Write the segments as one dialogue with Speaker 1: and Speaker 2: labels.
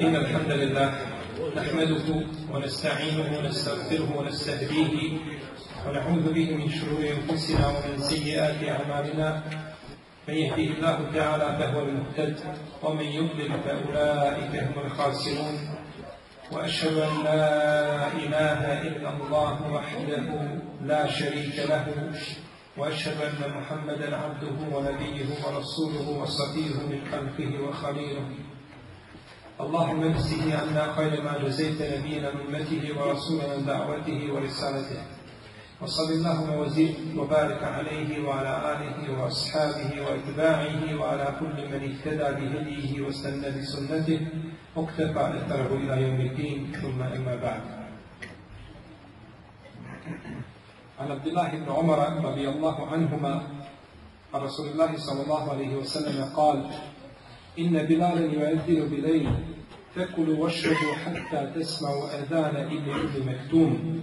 Speaker 1: إن الحمد لله نحمده ونستعينه ونستغفره ونستهديه ونعوذ به من شرور أنفسنا ومن سيئات أعمالنا. من يهديه الله تعالى فهو المهتد ومن يضلل فأولئك هم الخاسرون. وأشهد أن لا إله إلا الله وحده لا شريك له. وأشهد أن محمدا عبده ونبيه ورسوله وصفيه من خلقه وخليله. اللهم اجزه عنا خير ما جزيت نبينا من أمته ورسولا من دعوته ورسالته. وصل اللهم وزد وبارك عليه وعلى آله وأصحابه وأتباعه وعلى كل من اهتدى بهديه واستنى بسنته. واكتفى أثره إلى يوم الدين. ثم أما بعد. عن عبد الله بن عمر رضي الله عنهما عن رسول الله صلى الله عليه وسلم قال إن بلالا يؤذن بليل فكلوا واشربوا حتى تسمعوا أذان ابن مكتوم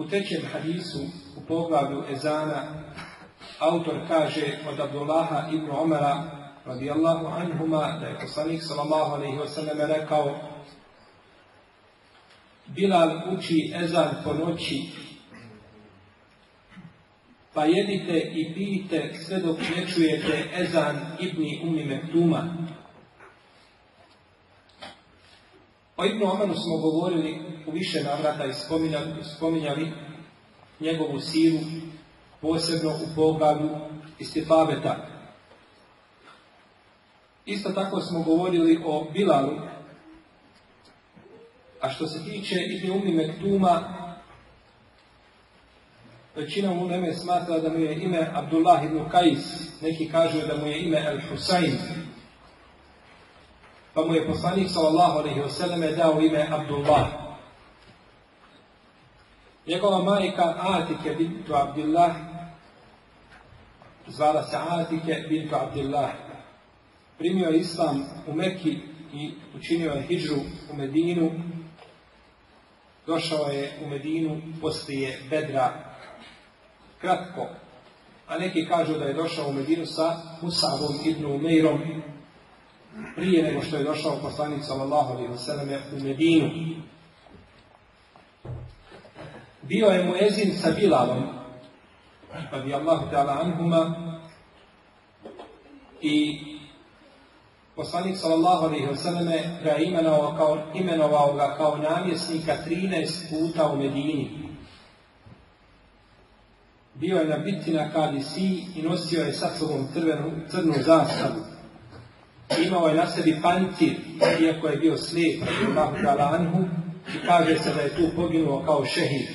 Speaker 1: U trećem hadisu, u poglavlju Ezana, autor kaže od Abdullaha ibn Omara, radijallahu anhuma, da je poslanik sallallahu alaihi wasallam rekao Bilal uči ezan po noći pa jedite i pijite sve dok ne čujete ezan Ibni Umi Mektuma. O Ibnu Omanu smo govorili u više navrata i spominjali, spominjali njegovu silu, posebno u poglavlju istifabeta. Isto tako smo govorili o Bilalu, a što se tiče Ibni Umi Mektuma, Većina u neme smatra da mu je ime Abdullah ibn Kajs, neki kažu da mu je ime El Husayn. Pa mu je poslanik sallallahu alaihi wasallam dao ime Abdullah. Njegova majka Atike bintu Abdullah zvala se Atike bintu Abdullah. Primio je islam u Mekki i učinio je hijđu u Medinu. Došao je u Medinu poslije Bedra kratko, a neki kažu da je došao u Medinu sa Musabom ibn Umeirom prije nego što je došao poslanik sallallahu alaihi wasallam u Medinu. Bio je muezin sa Bilalom, radi Allahu ta'ala anhuma, i poslanik sallallahu alaihi wasallam ga imenovao kao, imenovao ga kao namjesnika 13 puta u Medini. Bio je na bitci na Kadisi i nosio je sa sobom crvenu, crnu zastavu. Imao je na sebi pancir, iako je bio slijep, anhu, i kaže se da je tu poginuo kao šehid.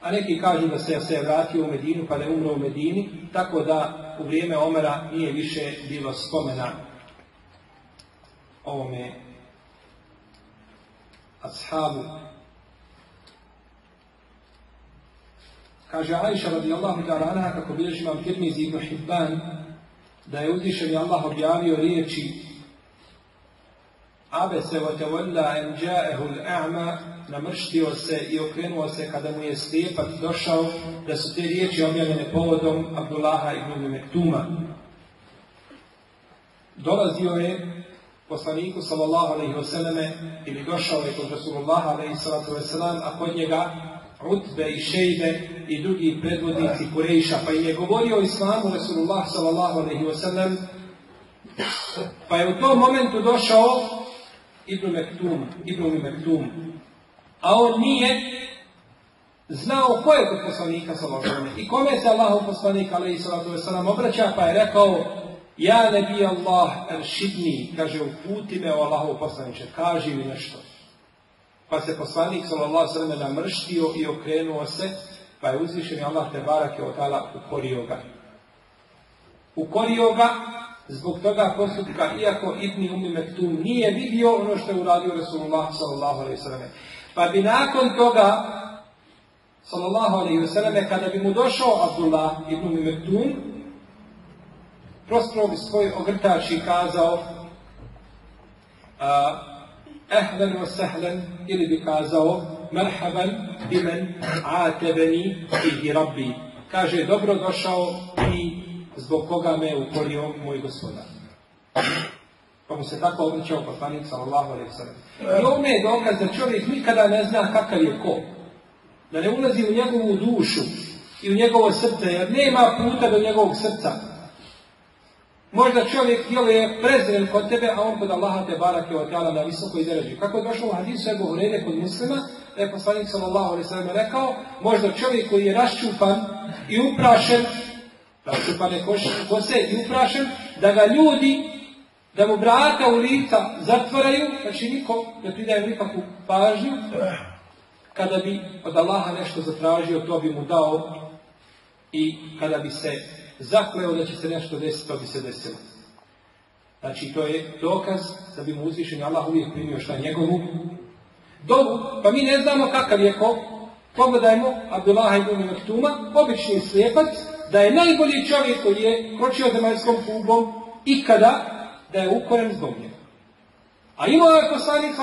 Speaker 1: A neki kažu da se, se vratio u Medinu, pa da je umro u Medini, tako da u vrijeme Omera nije više bilo spomena ovome ashabu Kaže Aisha radijallahu ta'ala kako bilježi imam Tirmizi ibn Hibban da je uzvišen Allah objavio riječi Abese wa tawalla en ja'ehu l'a'ma namrštio se i okrenuo se kada mu je slijepac došao da su te riječi objavljene povodom Abdullaha ibn Mektuma. Dolazio je poslaniku sallallahu alaihi wasallame ili došao je kod Rasulullaha alaihi sallatu wasallam a kod njega Utbe i Šejbe i drugi predvodnici Kurejša, pa im je govorio o islamu Rasulullah sallam, pa je u tom momentu došao Ibn Mektum, Ibn Mektum, a on nije znao ko je to poslanika sallam i kome se Allahu poslanik sallam obraća, pa je rekao Ja ne bi Allah eršidni, kaže uputi me o Allahu poslaniče, kaži mi nešto. Pa se poslanik sallallahu sallam namrštio i okrenuo se, pa je uzvišen Allah te barake od tala ukorio ga. Ukorio ga zbog toga postupka, iako Ibni Umi Mektum nije vidio ono što je uradio Rasulullah sallam. Pa bi nakon toga, sallallahu alaihi sallam, kada bi mu došao Abdullah Ibn Mektum, prostrovi svoj ogrtač i kazao, a, ehlen wa sehlen ili bi kazao merhaban bimen atebeni fihi rabbi. Kaže, dobro došao i zbog koga me ukorio moj gospodar. mu se tako obraćao poslanik sallallahu alaihi sallam. I ovome je dokaz da čovjek nikada ne zna kakav je ko. Da ne ulazi u njegovu dušu i u njegovo srce, jer nema puta do njegovog srca. Možda čovjek je prezren kod tebe, a on kod Allaha te barake od na visoko izrađuje. Kako je došlo u hadisu Ebu kod muslima, da je poslanik sallallahu alaihi sallam rekao, možda čovjek koji je raščupan i uprašen, raščupan je kose i uprašen, da ga ljudi, da mu vrata u lica zatvaraju, znači niko ne pridaje nikakvu pažnju, kada bi od Allaha nešto zatražio, to bi mu dao i kada bi se zakleo da će se nešto desiti, to bi se desilo. Znači, to je dokaz da bi mu uzvišen Allah uvijek primio šta njegovu dobu. Pa mi ne znamo kakav je ko. Pogledajmo Abdullah ibn Mektuma, obični slijepac, da je najbolji čovjek koji je kročio zemaljskom kubom ikada da je ukoren zbog njega. A imao je poslanik sa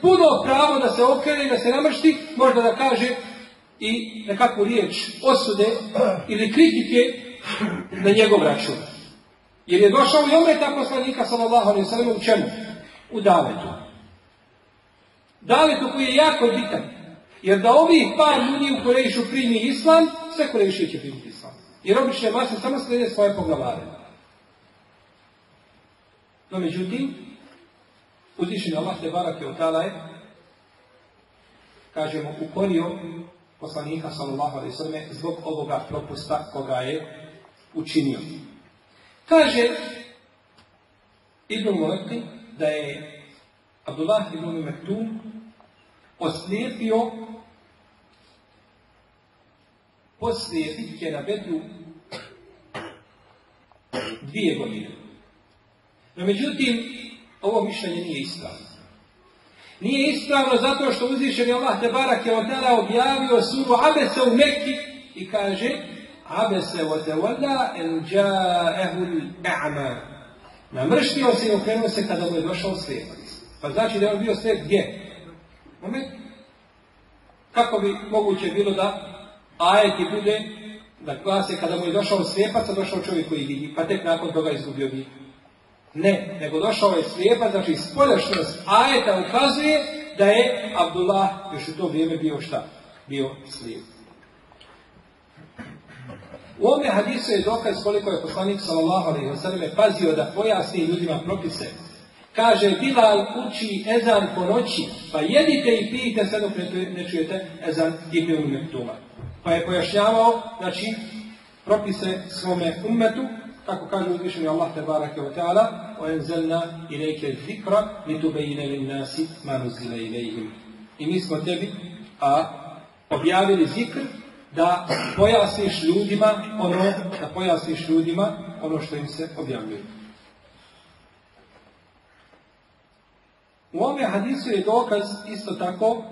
Speaker 1: puno pravo da se okrene i da se namršti, možda da kaže i nekakvu riječ osude ili kritike na njegov račun. Jer je došao i ometa poslanika sallallahu alaihi sallam u čemu? U davetu. Davetu koji je jako bitan. Jer da ovih par ljudi u Korejišu primi islam, sve Korejiši će primiti islam. Jer obične mase samo slijede svoje poglavare. No međutim, uzvišen Allah te barake od je, kažemo, ukorio poslanika sallallahu alaihi sallam zbog ovoga propusta koga je učinio. Kaže Ibn Muleki da je Abdullah ibn Mektum oslijepio poslije bitke na Bedru dvije godine. No međutim, ovo mišljenje nije ispravno. Nije ispravno zato što uzvišeni Allah te barak je od objavio suru Abese u Mekki i kaže abese wa tawalla en ja'ahu al-a'ma. Namrštio se i okrenuo se kada mu je došao slijepac. Pa znači da je on bio slijep gdje? Moment. Kako bi moguće bilo da ajeti bude da glase kada mu je došao slijepac, a došao čovjek koji vidi, pa tek nakon toga izgubio vid. Ne, nego došao je slijepac, znači spoljašnjost ajeta ukazuje da je Abdullah još u to vrijeme bio šta? Bio slijep. U ovome hadisu je dokaz koliko je poslanik sallallahu wa sallam pazio da pojasni ljudima propise. Kaže, Bilal uči ezan po noći, pa jedite i pijte sve dok ne čujete ezan Ibn Mektuma. Pa je pojašnjavao, znači, propise svome ummetu, kako kaže uzvišeni Allah te barake wa ta'ala, o enzelna ilike zikra, lin nasi manu zile ilihim. I mi smo tebi a, objavili zikr da pojasniš ljudima ono, da pojasniš ljudima ono što im se objavljuje. U ovome hadisu je dokaz isto tako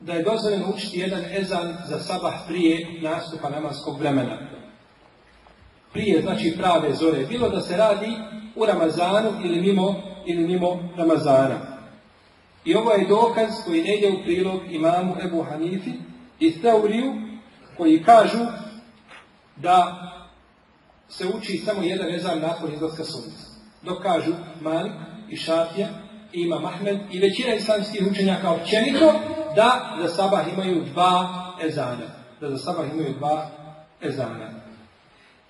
Speaker 1: da je dozvoljeno učiti jedan ezan za sabah prije nastupa namaskog vremena. Prije, znači prave zore. Bilo da se radi u Ramazanu ili mimo, ili mimo Ramazana. I ovo je dokaz koji ne ide u prilog imamu Ebu Hanifi, i teoriju koji kažu da se uči samo jedan ezan nakon izlaska sunca. Dok kažu Malik i Šafija i Imam Ahmed i većina islamskih učenjaka općenito da za sabah imaju dva ezana. Da za sabah imaju dva ezana.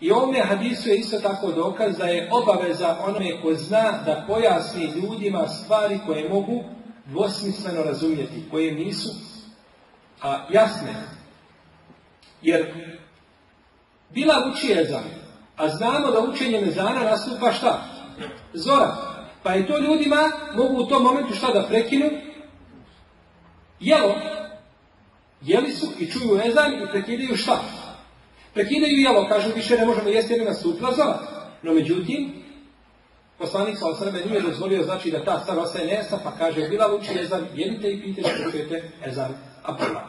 Speaker 1: I ovome hadisu je isto tako dokaz da je obaveza onome ko zna da pojasni ljudima stvari koje mogu dvosmisleno razumjeti, koje nisu a, jasne. Jer bila uči ezan, a znamo da učenje mezana nastupa šta? Zora. Pa i to ljudima mogu u tom momentu šta da prekinu? Jelo. Jeli su i čuju ezan i prekidaju šta? Prekidaju jelo, kažu više ne možemo jesti jer nastupila zora. No međutim, poslanik sa osrme nije dozvolio znači da ta stvar ostaje nejasna, pa kaže bila uči ezan, jedite i pite što čujete ezan Abdullah.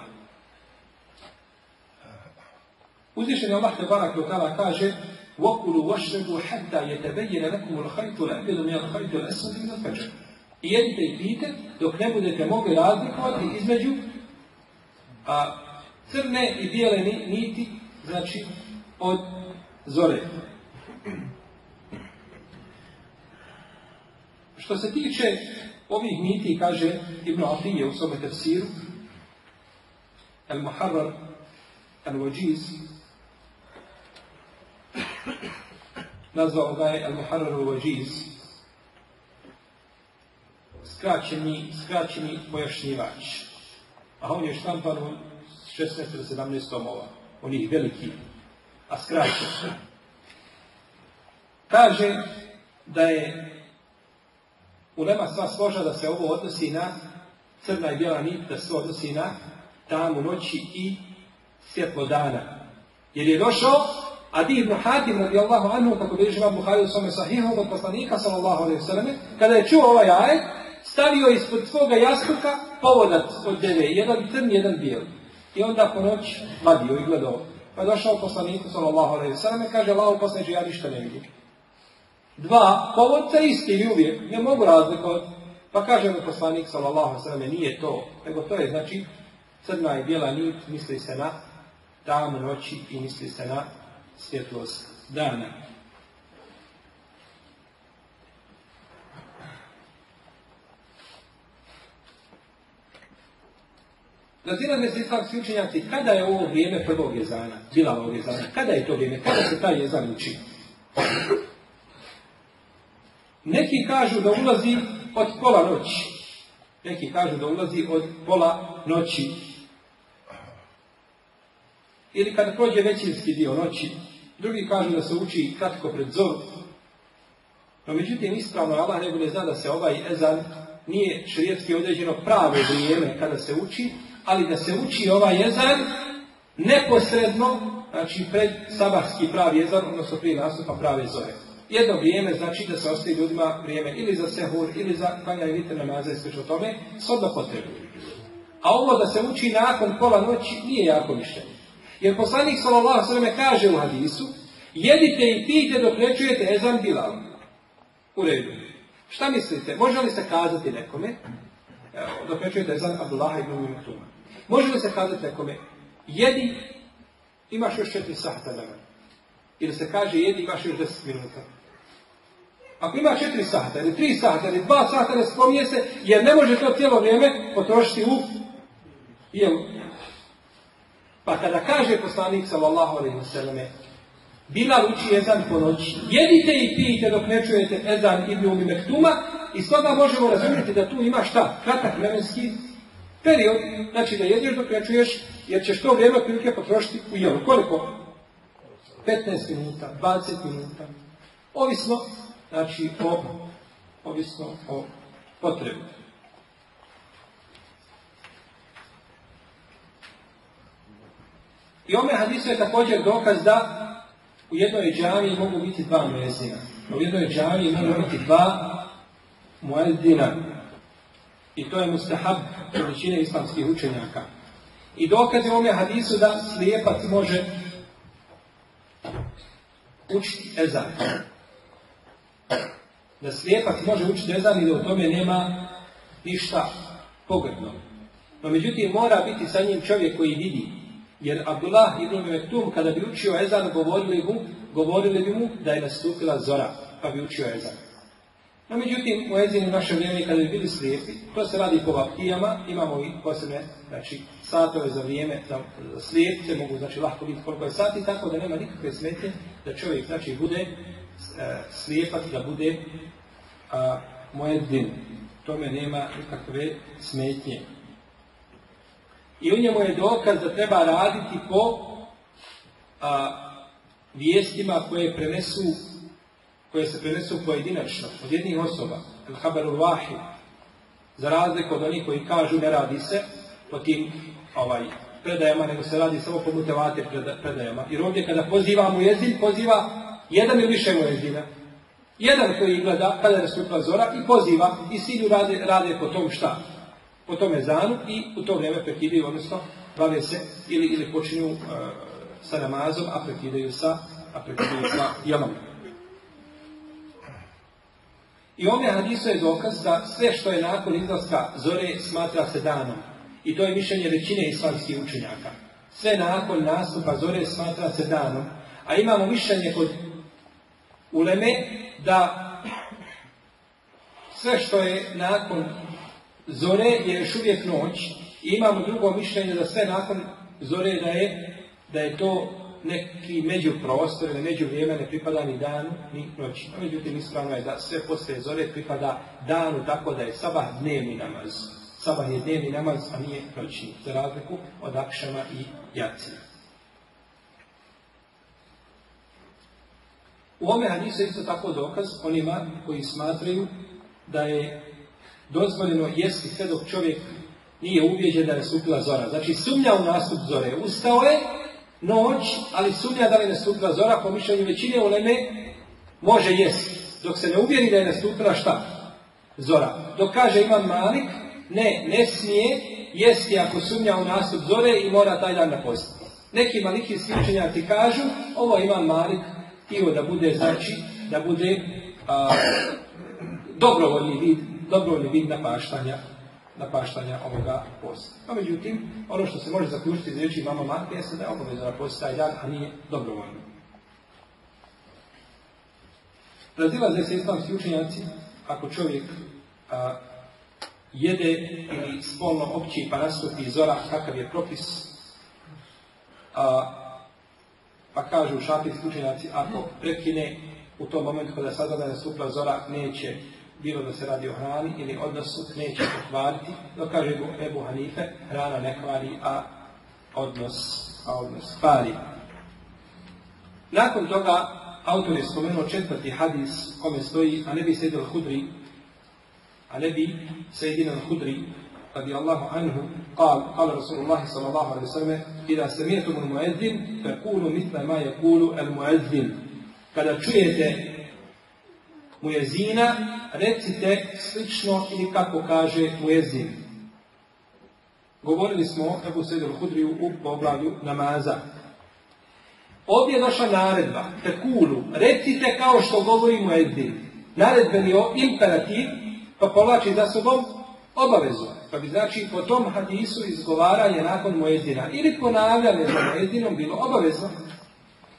Speaker 1: Uzvišen Allah te barak u tala kaže وَكُلُوا وَشْرَبُوا حَتَّى يَتَبَيَّنَ لَكُمُ الْخَيْطُ الْأَبْيَضُ مِنَ الْخَيْطِ الْأَسْوَدِ مِنَ الْفَجْرِ I jedite i pijte dok ne budete mogli razlikovati između a, crne i bijele niti, znači od zore. Što se tiče ovih niti, kaže Ibn Atije u svome tefsiru, Al-Muharrar Al-Wajiz, nazvao ga je Al-Muharrar Al-Wajiz, skraćeni, skraćeni pojašnjivač. A on je štampan u 16 ili 17 tomova, onih velikih, a skraćen. Kaže da je ulema sva složa da se ovo odnosi na crna i bijela nit, da se odnosi na tamu noći i svjetlo dana. Jer je došao Adi ibn Hatim radijallahu anhu, kako bi živa Buhari u svome sahihom od poslanika sallallahu alaihi sallam, kada je čuo ovaj ajet, stavio ispod svoga jastuka povodac od deve, jedan crn, jedan bijel. I onda po noć vadio i gledao. Pa je došao poslaniku sallallahu alaihi sallam, kaže, Allaho poslaniče, ja ništa ne vidim. Dva povodca isti ili uvijek, ne mogu razlikovati. Pa kaže mu poslanik sallallahu sallam, nije to, nego to je znači crna i bijela nit, misli se na tamu noći i misli se na svjetlost dana. Razirane se islamski učenjaci, kada je ovo vrijeme prvog jezana, Bilalovog jezana, kada je to vrijeme, kada se taj jezan uči? Neki kažu da ulazi od pola noći. Neki kažu da ulazi od pola noći. Ili kada prođe većinski dio noći. Drugi kažu da se uči kratko pred zor. No međutim, ispravno Allah ne zna da se ovaj ezan nije šrijetski određeno pravo vrijeme kada se uči, ali da se uči ovaj ezan neposredno, znači pred sabahski pravi jezan, odnosno prije nastupa prave zore. Jedno vrijeme znači da se ostaje ljudima vrijeme ili za sehur, ili za klanjanje vitre namaza i sl. tome, shodno potrebu. A ovo da se uči nakon pola noći nije jako mišljenje. Jer poslanik s.a.v. kaže u hadisu, jedite i pijte dok ne čujete ezan bilal. U redu. Šta mislite? Može li se kazati nekome, evo, dok ne čujete ezan Abdullaha ibn može li se kazati nekome, jedi, imaš još četiri sata da Ili se kaže, jedi, imaš još deset minuta. Ako ima četiri sata, ili tri sata, ili dva sata, ne spominje se, jer ne može to cijelo vrijeme potrošiti u jelu. Pa kada kaže poslanik sallallahu alaihi wa Bilal uči ezan po noći. Jedite i pijite dok ne čujete ezan ibn Umi Mektuma i stoga možemo razumjeti da tu ima šta? Kratak vremenski period. Znači da jedeš dok ne čuješ jer ćeš to vrijeme prilike potrošiti u jelu. Koliko? 15 minuta, 20 minuta. Ovisno znači o, ovisno o potrebu. I ome hadisu je također dokaz da u jednoj džami mogu biti dva muezina. U jednoj džami mogu biti dva muezdina. I to je mustahab većine islamskih učenjaka. I dokaz je ome hadisu da slijepac može učiti ezan da slijepac može učiti ezan i da u tome nema ništa pogrdno. No međutim mora biti sa njim čovjek koji vidi. Jer Abdullah ibn Mektum kada bi učio ezan govorili mu, govorili bi mu da je nastupila zora pa bi učio ezan. No međutim u ezinu naše vrijeme kada bi bili slijepi, to se radi po vaptijama, imamo i posebne znači, satove za vrijeme, za slijepce mogu znači lahko biti koliko je sati, tako da nema nikakve smetje da čovjek znači bude E, slijepac da bude a, din. Tome nema nikakve smetnje. I u njemu je dokaz da treba raditi po a, vijestima koje prenesu koje se prenesu pojedinačno od jednih osoba. El haberu vahi. Za razliku od onih koji kažu ne radi se po tim ovaj, predajama, nego se radi samo po mutevate predajama. Jer ovdje kada poziva mu jezin, poziva jedan ili više muezina. Jedan koji gleda kada je zora i poziva i svi rade, rade po tom šta? Po tome zanu i u to vrijeme prekidaju, odnosno bave se ili, ili počinju uh, sa namazom, a prekidaju sa, a prekidaju sa jelom. I ome hadisu je dokaz da sve što je nakon izlaska zore smatra se danom. I to je mišljenje većine islamskih učenjaka. Sve nakon nastupa zore smatra se danom. A imamo mišljenje kod uleme da sve što je nakon zore je još uvijek noć i imamo drugo mišljenje da sve nakon zore da je, da je to neki međuprostor ili međuvrijeme ne pripada ni danu ni noći. Međutim, ispravno je da sve poslije zore pripada danu tako da je sabah dnevni namaz. Sabah je dnevni namaz, a nije noćni, za razliku od akšama i jacija. U ome hadisu isto tako dokaz onima koji smatraju da je dozvoljeno jesti sve dok čovjek nije ubijeđen da je nastupila zora. Znači sumnja u nastup zore. Ustao je noć, ali sumnja da li je nastupila zora, po mišljenju većine uleme može jesti. Dok se ne uvjeri da je nastupila šta? Zora. Dok kaže Iman Malik, ne, ne smije jesti ako sumnja u nastup zore i mora taj dan napostiti. Neki maliki ti kažu, ovo Iman Malik htio da bude, znači, da bude a, dobrovoljni vid, dobrovoljni vid napaštanja, napaštanja ovoga posta. Međutim, ono što se može zaključiti iz riječi mama Marke jeste da je obavezno da posti taj dan, a nije dobrovoljno. Razilaze se islamski učenjaci ako čovjek a, jede ili spolno opći pa nastupi zora, kakav je propis, a, pa kažu šafijski učenjaci, ako prekine u tom momentu kada sada da je zora, neće bilo da se radi o hrani ili odnosu, neće pokvariti. No kaže Ebu Hanife, hrana ne kvari, a odnos, a odnos kvari. Nakon toga, autor je spomenuo četvrti hadis kome stoji, a ne bi sedel hudri, a ne bi sedel hudri, رضي الله عنه قال قال رسول الله صلى الله عليه وسلم إذا سمعتم المؤذن فقولوا مثل ما يقول المؤذن kada čujete mujezina, recite slično ili kako kaže mujezin. Govorili smo o Ebu Sederu Hudriju u poglavlju namaza. Ovdje je naša naredba, tekulu, recite kao što govori mujezin. Naredben je imperativ, pa povlači za sobom obavezu. Pa bi znači po tom hadisu izgovaranje nakon muezina ili ponavljanje za muezinom bilo obavezno.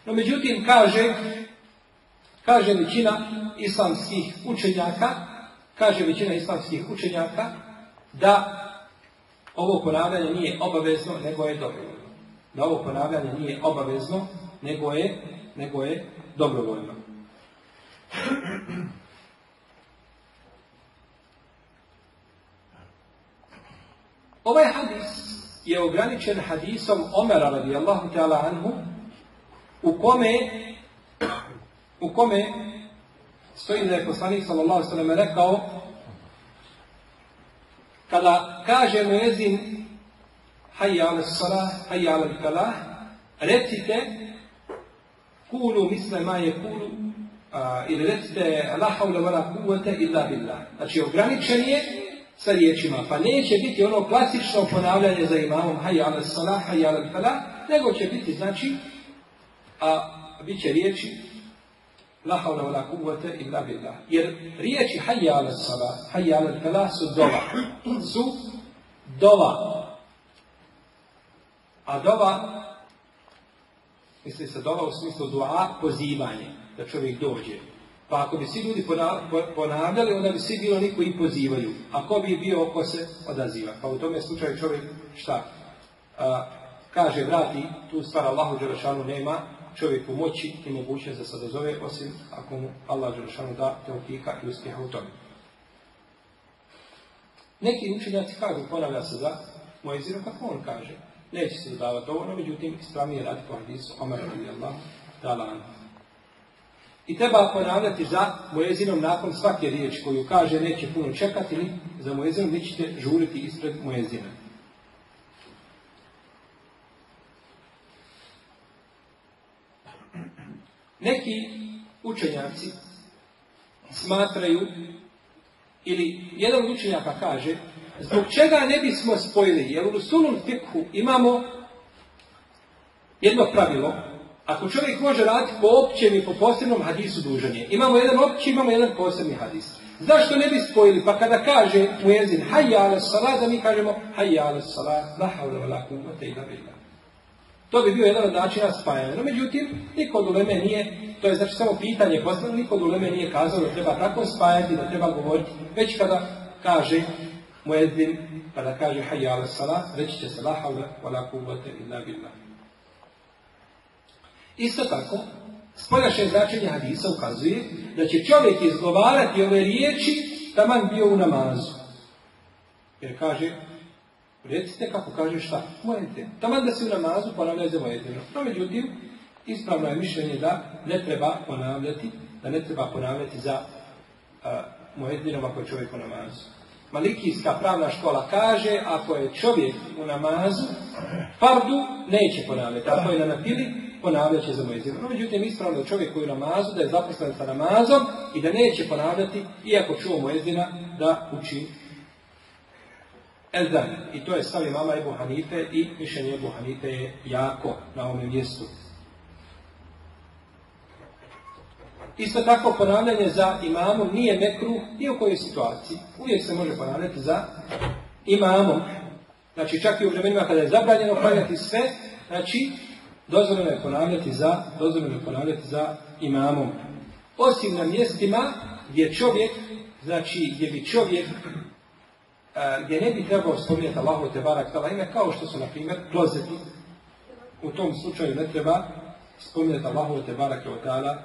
Speaker 1: No međutim kaže, kaže većina islamskih učenjaka, kaže većina islamskih učenjaka da ovo ponavljanje nije obavezno, nego je dobrovoljno. Da ovo ponavljanje nije obavezno, nego je, nego je dobrovoljno. Ovaj hadis je ograničen hadisom Omera radijallahu ta'ala anhu u kome u kome stoji da je poslanik sallallahu sallam rekao kada kaže mu jezin hayya ala salah, hayya ala kalah recite kulu misle ma je kulu ili recite la hawla wala kuvvete illa billah znači ograničen je sa riječima. Pa neće biti ono klasično ponavljanje za imamom hayya ala salah, hayya ala falah, nego će biti znači a bit će riječi la hawla wala kuvvete illa billah. Jer riječi hayya ala salah, hayya ala falah su dova. Su dova. A dova misli se dova u smislu dua pozivanje, da čovjek dođe. Pa ako bi svi ljudi ponavljali, onda bi svi bilo niko i pozivaju. A ko bi bio oko se odaziva? Pa u tome slučaju čovjek šta? kaže, vrati, tu stvar Allahu Đelešanu nema, čovjeku moći i mogućnost da se odazove, osim ako mu Allah Đelešanu da teokika i uspjeha u tome. Neki učenjaci kažu, ponavlja se za Mojzinu, kako on kaže. Neće se dodavati ovo, međutim, ispravnije radi po hadisu Omer radijallahu ta'ala i treba ponavljati za mojezinom nakon svake riječi koju kaže neće puno čekati, za mojezinom vi ćete žuriti ispred mojezina. Neki učenjaci smatraju, ili jedan učenjaka kaže, zbog čega ne bismo spojili, jer u Sulun Fikhu imamo jedno pravilo, ako čovjek može raditi po općem i po posebnom hadisu dužan je. Imamo jedan opći, imamo jedan posebni hadis. Zašto ne bi spojili? Pa kada kaže mu jezin hayya ala salat, da mi kažemo hayya ala salat, la hawla wa la illa billah. To bi bio jedan od načina spajanja. No, međutim, niko od uleme nije, to je znači samo pitanje postavljeno, niko od uleme nije kazao da treba tako spajati, da treba govoriti, već kada kaže muezzin, kada kaže hayya ala salat, reći će se la havla wa la kuvvete illa billah. Isto tako, spoljašnje značenje hadisa ukazuje da će čovjek izgovarati ove riječi taman bio u namazu. Jer kaže, recite kako kaže šta? Mojete. Taman da se u namazu ponavljaju mojedinu. No, međutim, ispravno je mišljenje da ne treba ponavljati, da ne treba ponavljati za mojedinom ako je čovjek u namazu. Malikijska pravna škola kaže, ako je čovjek u namazu, fardu neće ponavljati. Ako je na napili, ponavljat će za mojezinu. No, međutim, ispravno je čovjek koji je u namazu, da je zaposlen sa namazom i da neće ponavljati, iako čuo mojezina, da uči Ezan. I to je stav mama Ebu Hanife i mišljenje Ebu Hanife je jako na ovom mjestu. Isto tako ponavljanje za imamom nije mekru ni u kojoj situaciji. Uvijek se može ponavljati za imamom. Znači čak i u vremenima kada je zabranjeno ponavljati sve, znači dozvoljeno je ponavljati za, dozvoljeno je ponavljati za imamom. Osim na mjestima gdje čovjek, znači gdje bi čovjek gdje ne bi trebao spominjati Allahu te barak tala ime, kao što su, na primjer, klozeti. U tom slučaju ne treba spominjati Allahu te barak tala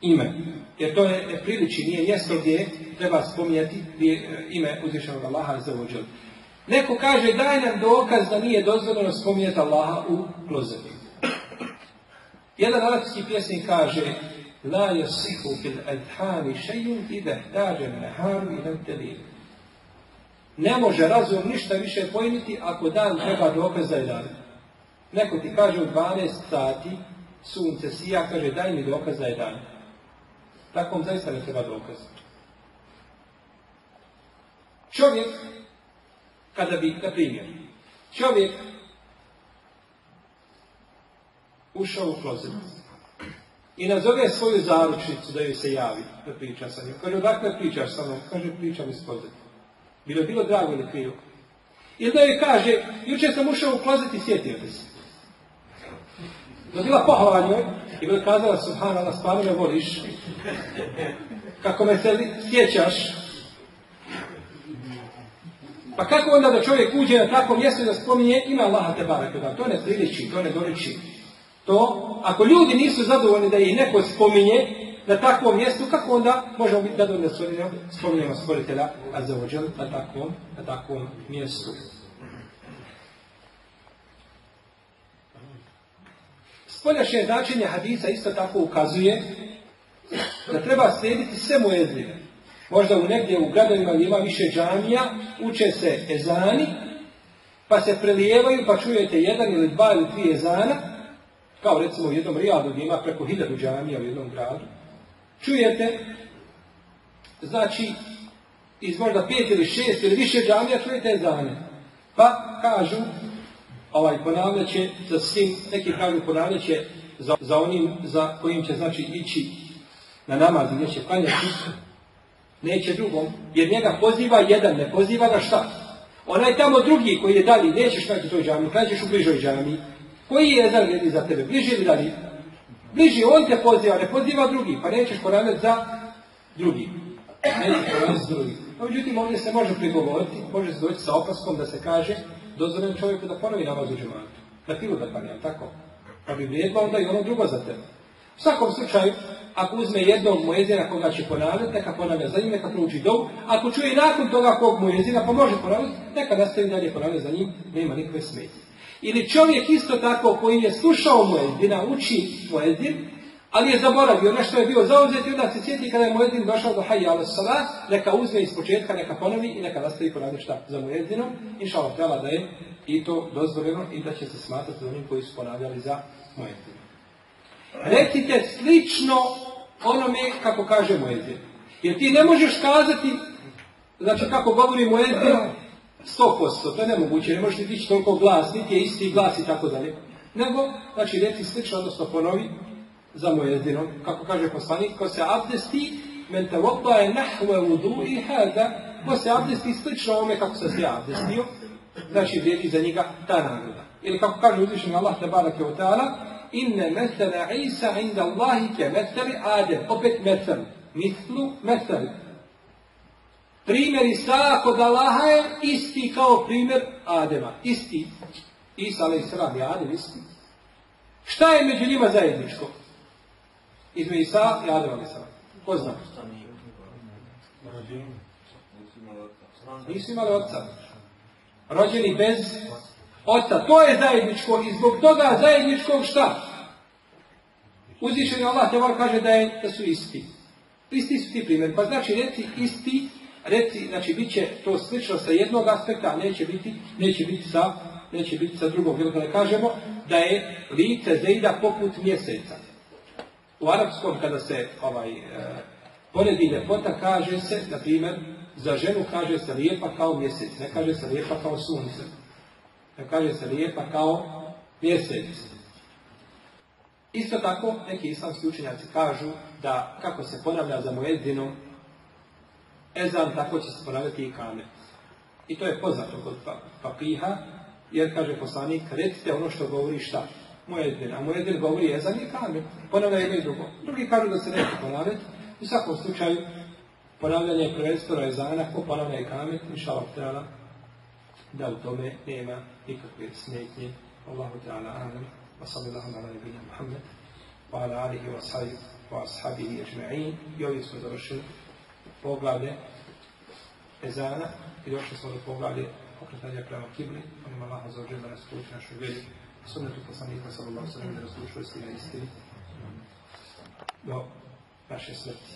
Speaker 1: ime. Jer to ne priliči, nije mjesto gdje treba spominjati ime uzvišenog Allaha za ođel. Neko kaže daj nam dokaz da nije dozvoljeno spominjati Allaha u klozetu. Jedan arapski pjesnik kaže La yasihu fil adhani šejun ide htađen neharu i Ne može razum ništa više pojmiti ako dan treba dokaz za jedan. Neko ti kaže u 12 sati sunce sija, kaže daj mi za jedan. Takvom zaista ne treba dokaz. Čovjek, kada bi, na primjer, čovjek ušao u klozet i nazove svoju zaručnicu da joj se javi, da priča sa njom. Kaže, odakle pričaš sa mnom? Kaže, pričam iz klozeta. Bilo je bilo drago ili krivo. Ili da joj kaže, jučer sam ušao u klozet i sjetio se. Dobila pohvala njoj i bila kazala, subhanallah, stvarno me voliš. Kako me se sjećaš. Pa kako onda da čovjek uđe na takvo mjesto i da spominje ima Allaha te barake To ne priliči, to ne doliči. To, ako ljudi nisu zadovoljni da ih neko spominje na takvom mjestu, kako onda možemo biti zadovoljni da spominjemo stvoritelja Azzawajal na takvom, na takvom mjestu. Spoljašnje značenje hadisa isto tako ukazuje da treba slijediti sve muezine. Možda u negdje u gradovima gdje ima više džamija, uče se ezani, pa se prelijevaju, pa čujete jedan ili dva ili tri ezana, kao recimo u jednom rijadu gdje ima preko hiljadu džamija u jednom gradu. Čujete, znači, iz možda pet ili šest ili više džamija čujete ezane. Pa kažu, ovaj ponavljat će za svim, neki kažu ponavljat će za, za onim za kojim će znači ići na namaz gdje će klanjati, neće drugom, jer njega poziva jedan, ne poziva ga šta? Onaj tamo drugi koji je dalje, nećeš naći toj džami, klanjaš u bližoj džami. Koji je jedan za tebe, bliži ili dalje? Bliži, on te poziva, ne poziva drugi, pa nećeš ponavljati za drugi. Nećeš ponavljati za drugi. No, međutim, ovdje se može prigovoriti, može se doći sa opaskom da se kaže dozvoljeno čovjeku da ponovi namaz u džematu. Na pilu da klanja, tako? Pa bi vrijedilo onda i ono drugo za tebe. U svakom slučaju, ako uzme jednog mojezina koga će ponavljati, neka ponavlja za njim, neka prouči dovu. Ako čuje nakon toga kog mojezina, pa može ponavljati, neka nastavi dalje ponavljati za njim, nema nikakve smetje. Ili čovjek isto tako koji je slušao mojezina, uči mojezin, ali je zaboravio nešto je bio zauzet i onda se sjeti kada je Muezzin došao do hajja ala salat, neka uzme iz početka, neka ponovi i neka nastavi ponavljati šta za Muezzinom. Inša Allah da je i to dozvoljeno i da će se smatrati onim koji su ponavljali za Muezzinom. Recite slično onome kako kaže Muezzin. Jer ti ne možeš kazati, znači kako govori Muezzin, sto posto, to je nemoguće, ne možeš ti toliko glas, niti je isti glas i tako dalje. Nego, znači, reci slično, odnosno ponovi, za mujezinom, kako kaže poslanik, ko se abdesti, men te je nahve vudu i hada, ko se abdesti slično ome kako se se abdestio, znači vrijedi za njega ta nagrada. Ili kako kaže uzvišen Allah tabaraka wa ta'ala, inne mesele Isa inda Allahi ke meseli Adem. Opet mesel. Mislu mesel. Primjer Isa kod Allaha je isti kao primjer Adema. Isti. Isa alaih sallam i Adem isti. Šta je među njima zajedničko? Izme Isa i Adem alaih sallam. Ko zna? Nisu imali oca. Rođeni bez oca. To je zajedničko i zbog toga zajedničkog šta? Uzvišen Allah te kaže da, je, da su isti. Isti su ti primjer. Pa znači reci isti, reci, znači bit će to slično sa jednog aspekta, a neće biti, neće biti sa, neće biti sa drugog. Jer kada kažemo da je lice zejda poput mjeseca. U arapskom kada se ovaj, e, poredi ljepota kaže se, na primjer, za ženu kaže se lijepa kao mjesec, ne kaže se lijepa kao sunce. Ne kaže se lijepa kao mjesec. Isto tako, neki islamski učenjaci kažu da kako se ponavlja za mojezinom ezan tako će se ponavljati i kamet. I to je poznato kod pa, papiha, jer kaže poslanik, recite ono što govori šta? Mojedin. A mojedin govori ezan i kamet. Ponavlja jedno i drugo. Drugi kažu da se neće ponavljati. U svakom slučaju, ponavljanje je prvenstveno ezana, ko ponavlja i kamet, inša Allah, da u tome nema nikakve smetnje. Allahu ta'ala, alam, wa sallallahu ala nebina Muhammed, wa ala alihi wa sahibu, wa ashabihi ajma'in. I smo završili poglavlje ezana i došli smo do poglavlje okretanja prema kibli. Onim Allah za ođe da nas uči našu vjeri sunnetu poslanika sallallahu sallam da nas uči istine istini. Do naše smrti